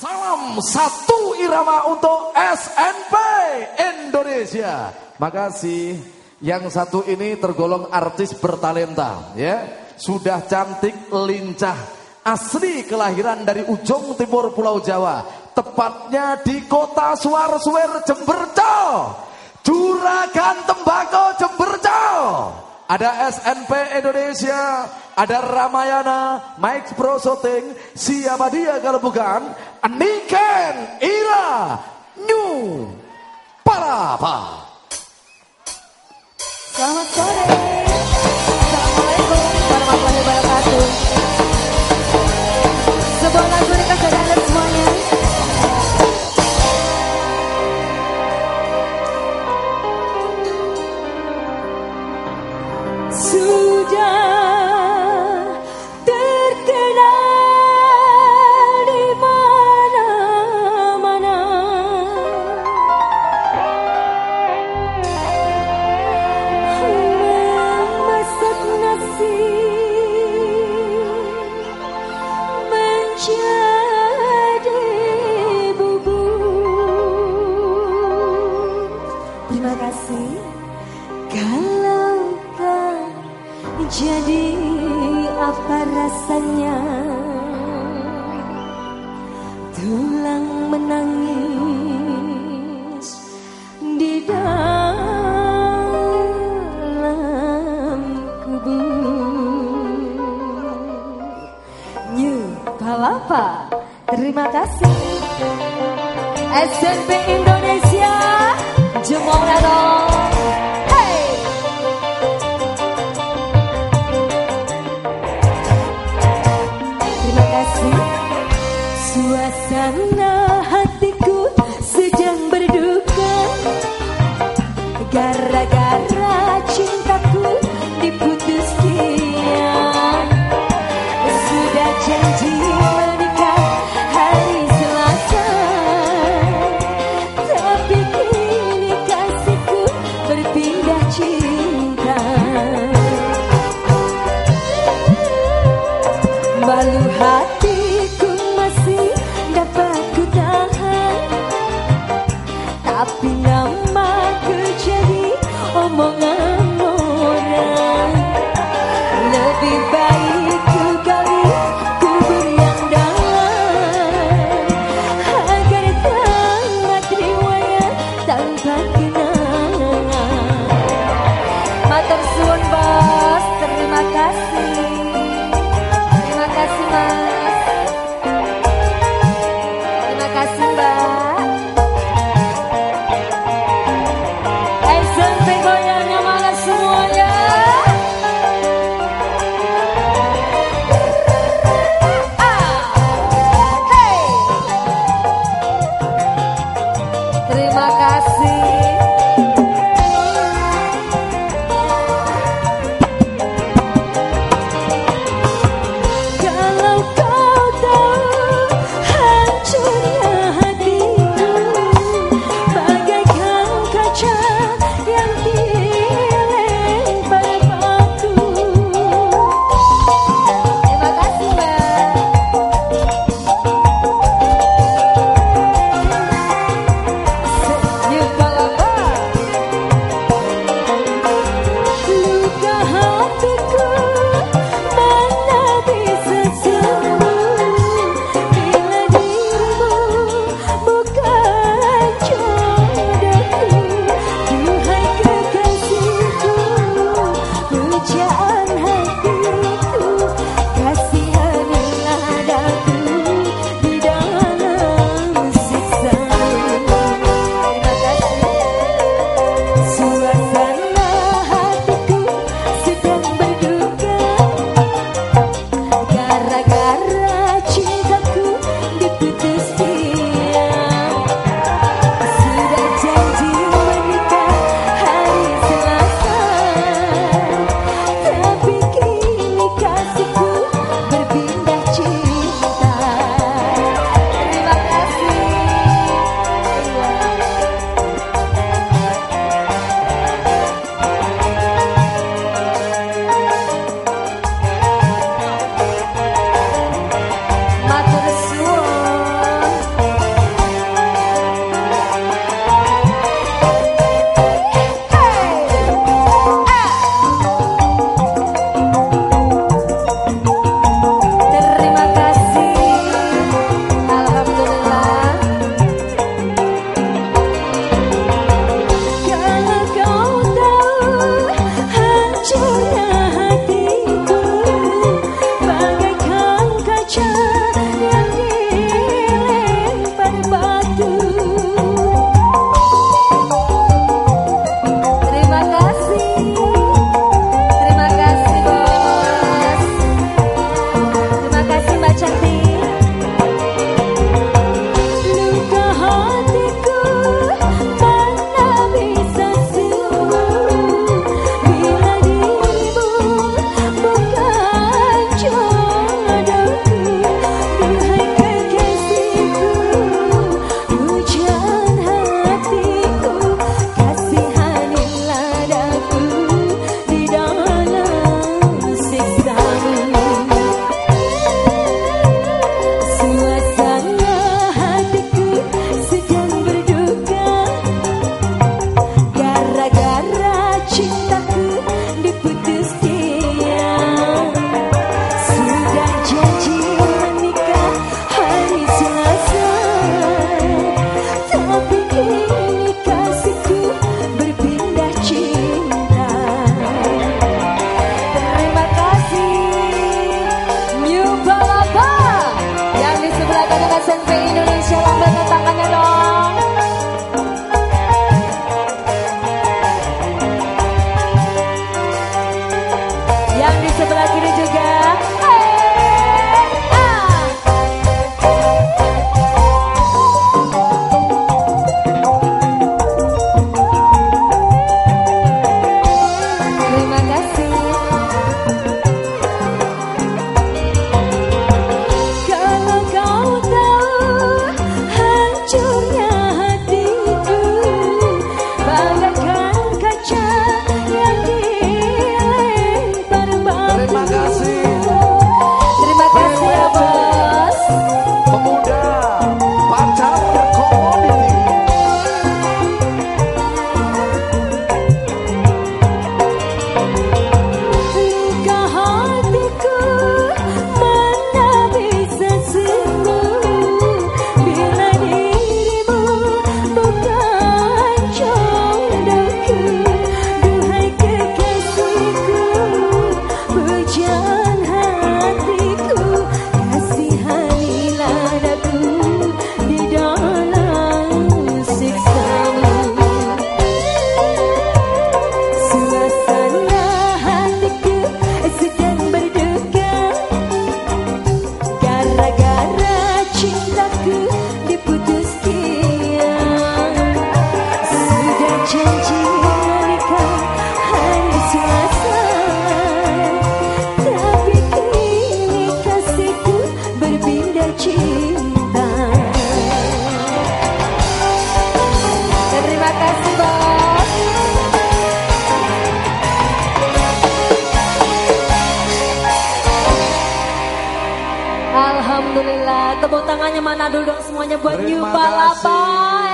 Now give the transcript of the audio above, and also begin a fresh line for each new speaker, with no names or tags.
Salam satu irama untuk SNP Indonesia. Makasih. Yang satu ini tergolong artis bertalenta, ya. Sudah cantik, lincah, asli kelahiran dari ujung timur Pulau Jawa, tepatnya di kota Suarsuwer Jemberjo, Juragan Tembakau Jemberjo. Ada SNP Indonesia ada Ramayana, Mike Pro Shooting, siapa dia kalau bukan Niken Ira New Parapa.
Selamat sore. Jadi apa rasanya? Tulang menangis Di dalam kubur. New Palapa Terima kasih. SMP Indonesia Jemong dong suasana akhirnya juga Alhamdulillah. Tepuk tangannya mana dulu dong semuanya buat New Palapa.